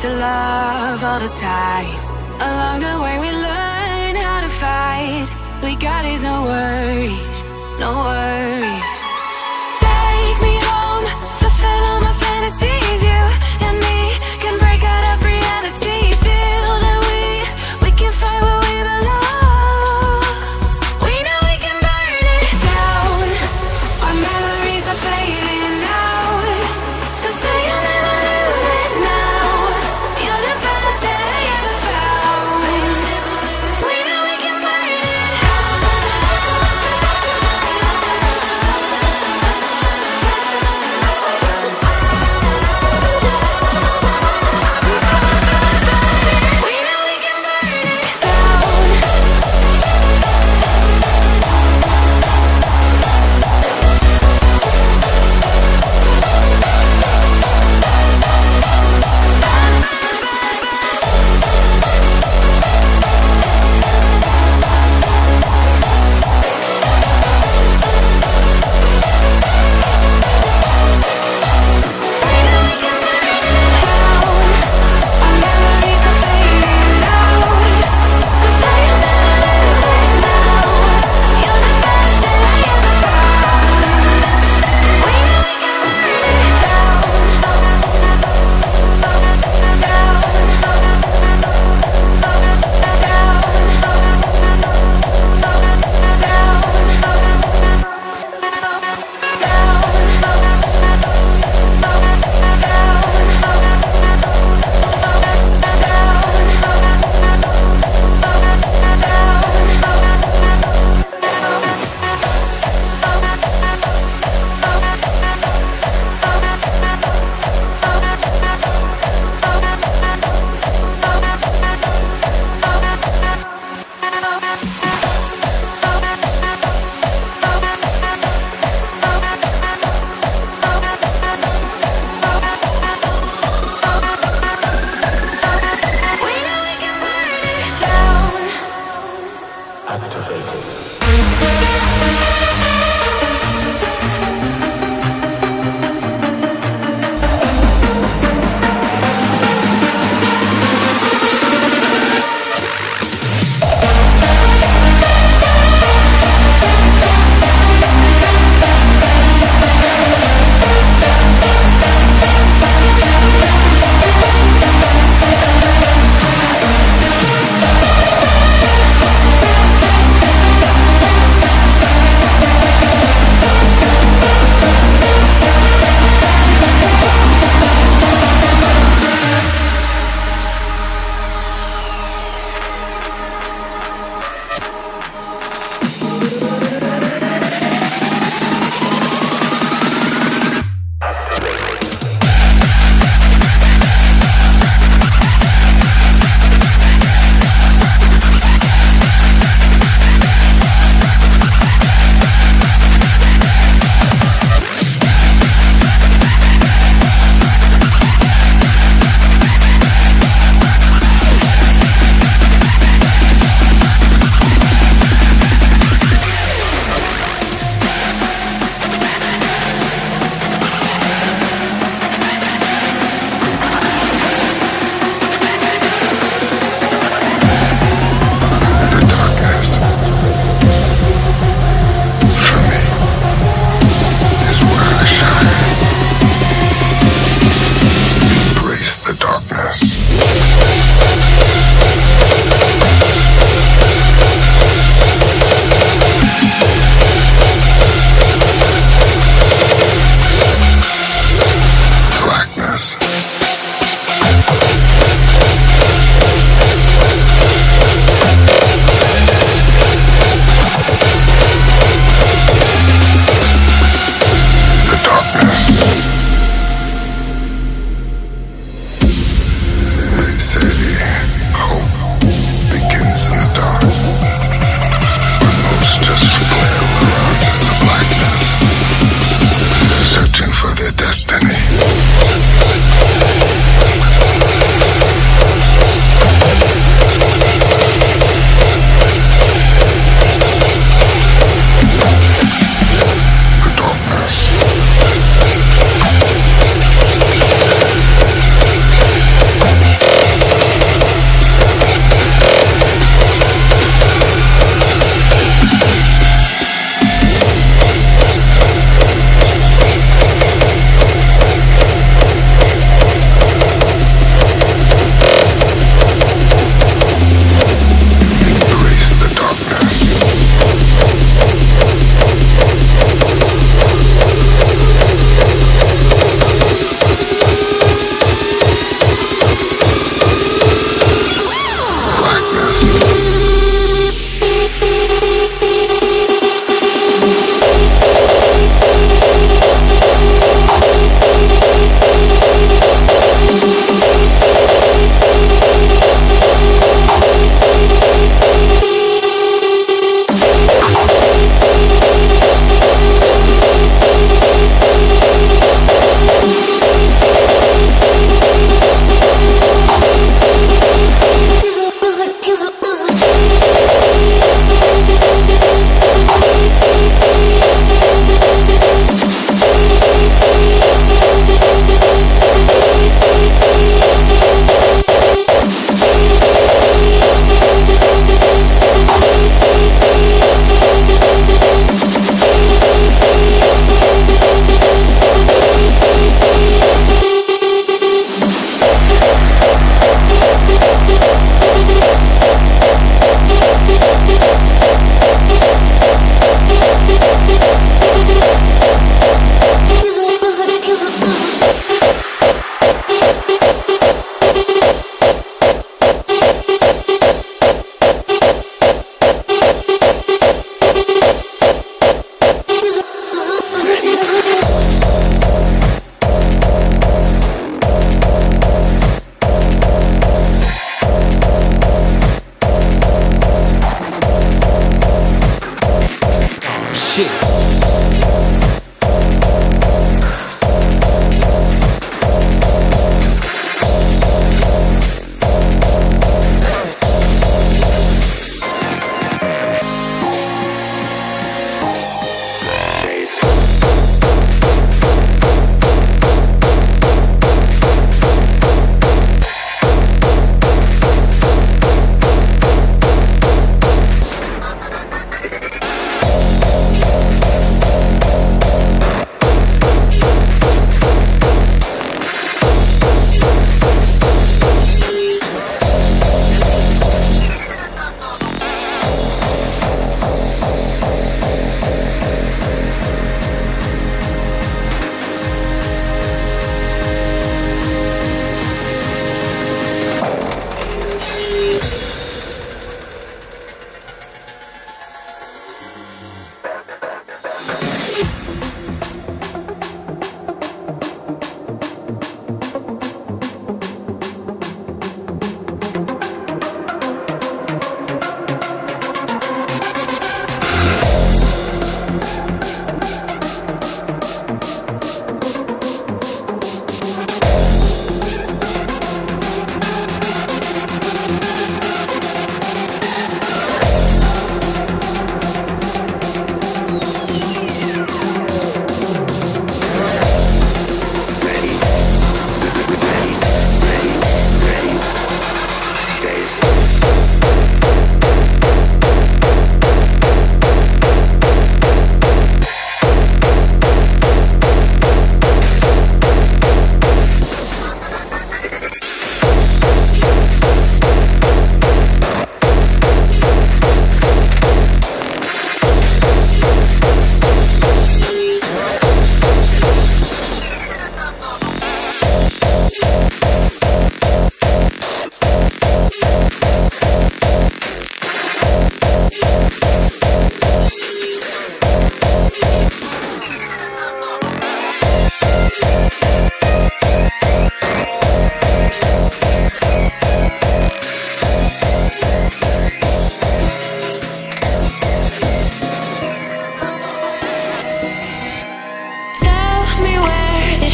to love all the time. Along the way, we learn how to fight. We got is no worries, no worries. Take me home, fulfill all my fantasies. You and me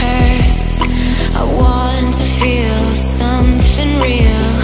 hurts I want to feel something real.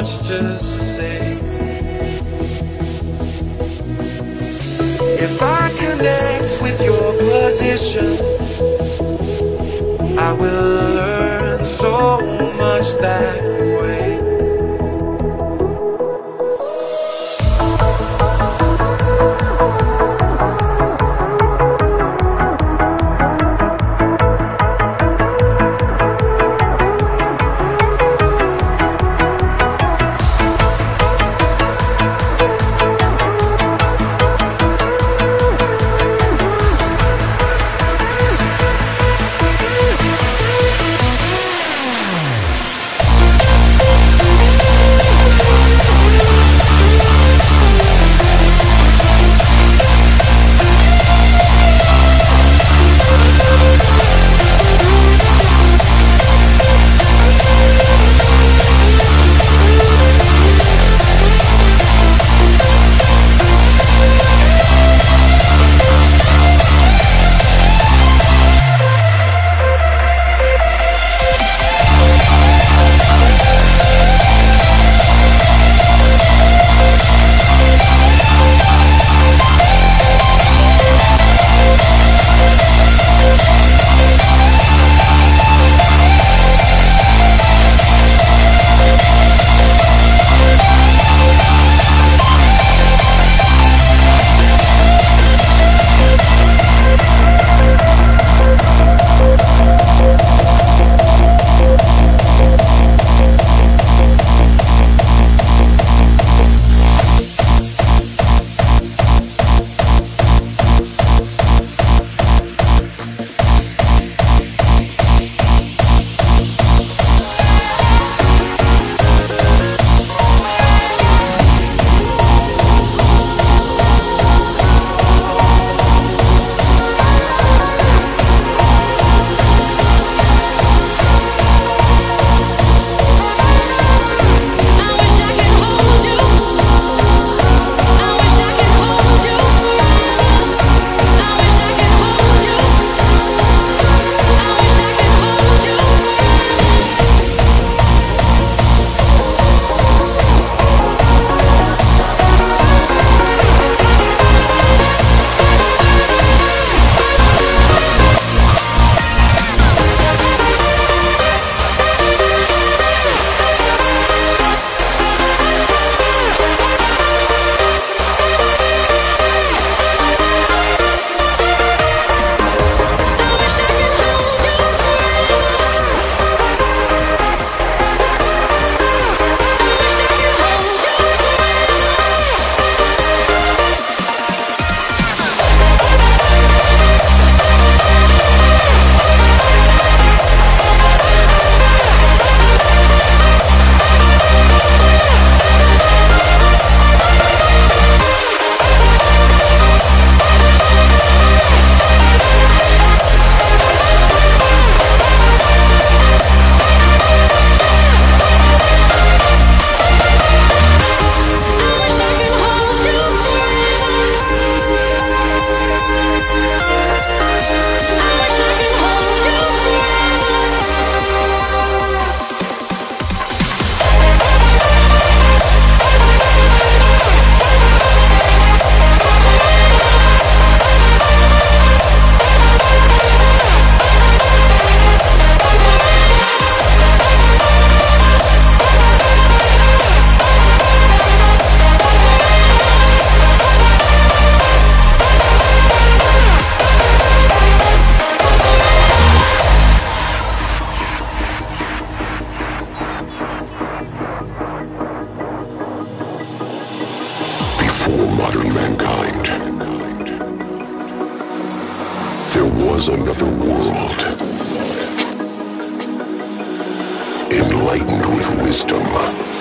Much to say. If I connect with your position, I will learn so much that was another world. Enlightened with wisdom.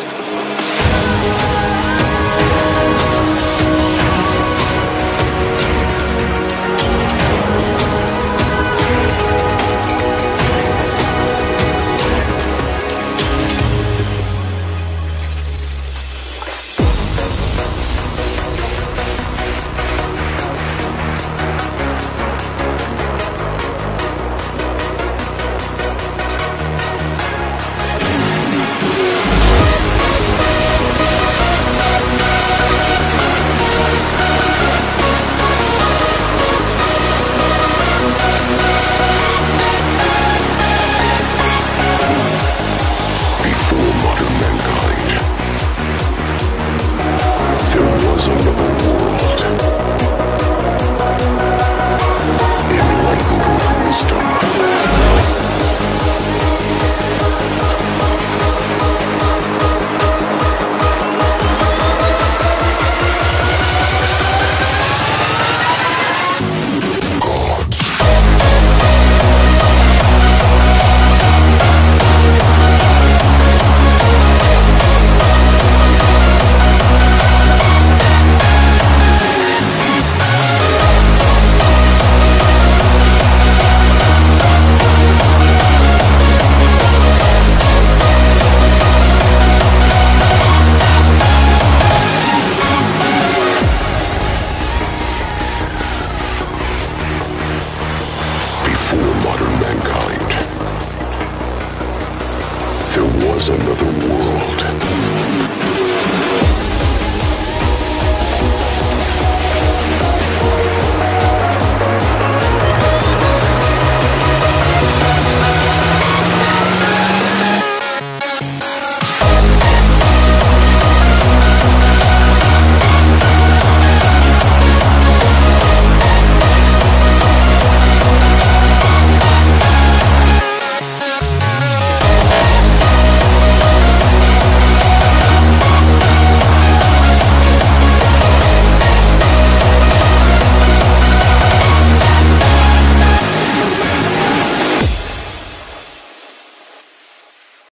Another world.